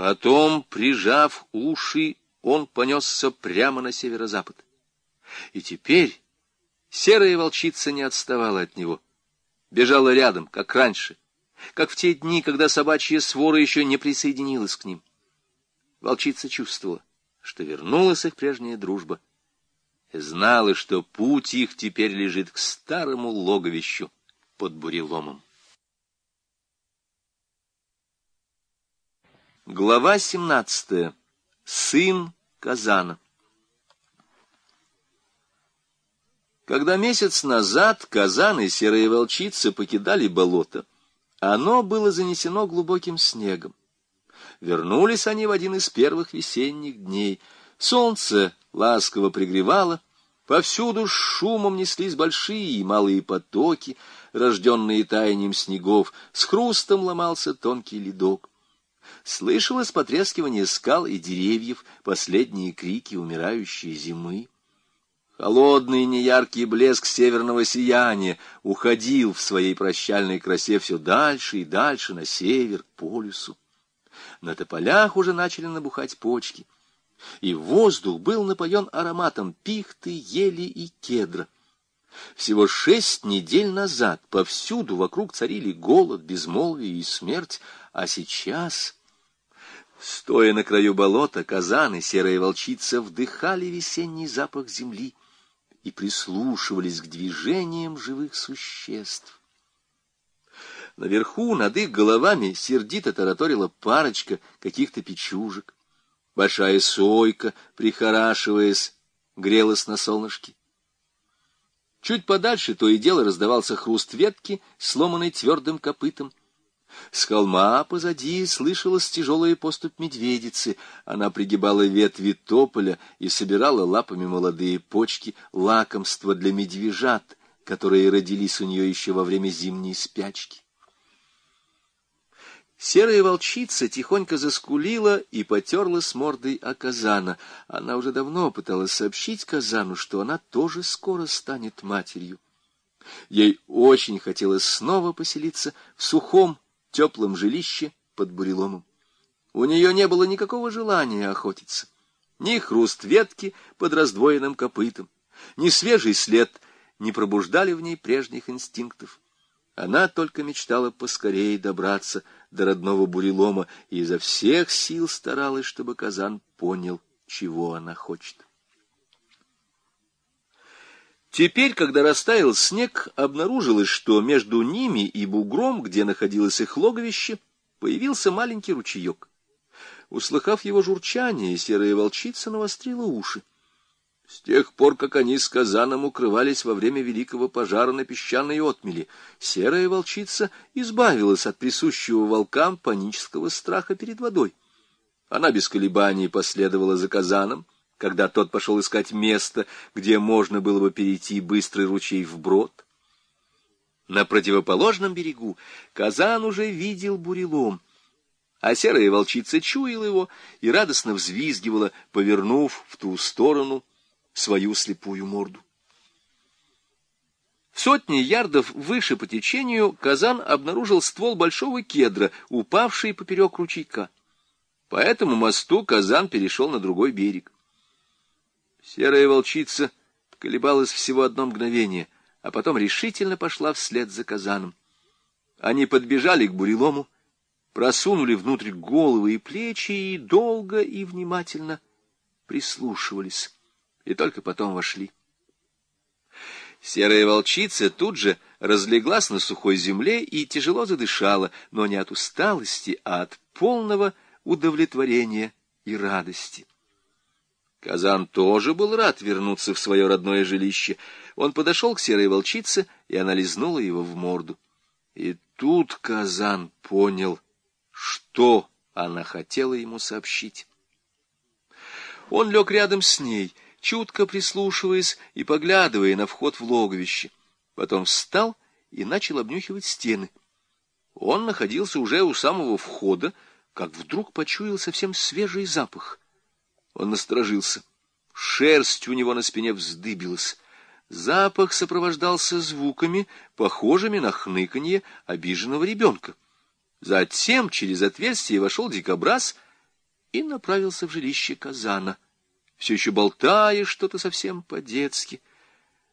Потом, прижав уши, он понесся прямо на северо-запад. И теперь серая волчица не отставала от него. Бежала рядом, как раньше, как в те дни, когда собачья свора еще не присоединилась к ним. Волчица чувствовала, что вернулась их прежняя дружба, знала, что путь их теперь лежит к старому логовищу под буреломом. Глава 17. Сын Казана. Когда месяц назад Казан и Серая Волчица покидали болото, оно было занесено глубоким снегом. Вернулись они в один из первых весенних дней. Солнце ласково пригревало, повсюду с шумом неслись большие и малые потоки, рожденные таянием снегов, с хрустом ломался тонкий ледок. Слышалось потрескивание скал и деревьев, последние крики умирающей зимы. Холодный неяркий блеск северного сияния уходил в своей прощальной красе все дальше и дальше на север, к полюсу. На тополях уже начали набухать почки, и воздух был напоен ароматом пихты, ели и кедра. Всего шесть недель назад повсюду вокруг царили голод, безмолвие и смерть, а сейчас... Стоя на краю болота, казан и серая волчица вдыхали весенний запах земли и прислушивались к движениям живых существ. Наверху, над их головами, сердито тараторила парочка каких-то печужек. Большая сойка, прихорашиваясь, грелась на солнышке. Чуть подальше то и дело раздавался хруст ветки, сломанной твердым копытом, с холма позади слышалась тяжелая поступь медведицы. Она пригибала ветви тополя и собирала лапами молодые почки, лакомства для медвежат, которые родились у нее еще во время зимней спячки. Серая волчица тихонько заскулила и потерла с мордой о казана. Она уже давно пыталась сообщить казану, что она тоже скоро станет матерью. Ей очень хотелось снова поселиться в сухом, теплом жилище под буреломом. У нее не было никакого желания охотиться. Ни хруст ветки под раздвоенным копытом, ни свежий след не пробуждали в ней прежних инстинктов. Она только мечтала поскорее добраться до родного бурелома и изо всех сил старалась, чтобы Казан понял, чего она хочет. Теперь, когда растаял снег, обнаружилось, что между ними и бугром, где находилось их логовище, появился маленький ручеек. Услыхав его журчание, серая волчица навострила уши. С тех пор, как они с Казаном укрывались во время великого пожара на песчаной отмели, серая волчица избавилась от присущего волкам панического страха перед водой. Она без колебаний последовала за Казаном, когда тот пошел искать место, где можно было бы перейти быстрый ручей вброд. На противоположном берегу Казан уже видел бурелом, а серая волчица чуяла его и радостно взвизгивала, повернув в ту сторону свою слепую морду. В сотне ярдов выше по течению Казан обнаружил ствол большого кедра, упавший поперек ручейка. По этому мосту Казан перешел на другой берег. Серая волчица колебалась всего одно мгновение, а потом решительно пошла вслед за казаном. Они подбежали к бурелому, просунули внутрь головы и плечи и долго и внимательно прислушивались, и только потом вошли. Серая волчица тут же разлеглась на сухой земле и тяжело задышала, но не от усталости, а от полного удовлетворения и радости. Казан тоже был рад вернуться в свое родное жилище. Он подошел к серой волчице, и она лизнула его в морду. И тут Казан понял, что она хотела ему сообщить. Он лег рядом с ней, чутко прислушиваясь и поглядывая на вход в логовище. Потом встал и начал обнюхивать стены. Он находился уже у самого входа, как вдруг почуял совсем свежий запах. Он насторожился. Шерсть у него на спине вздыбилась. Запах сопровождался звуками, похожими на хныканье обиженного ребенка. Затем через отверстие вошел дикобраз и направился в жилище Казана, все еще болтая что-то совсем по-детски —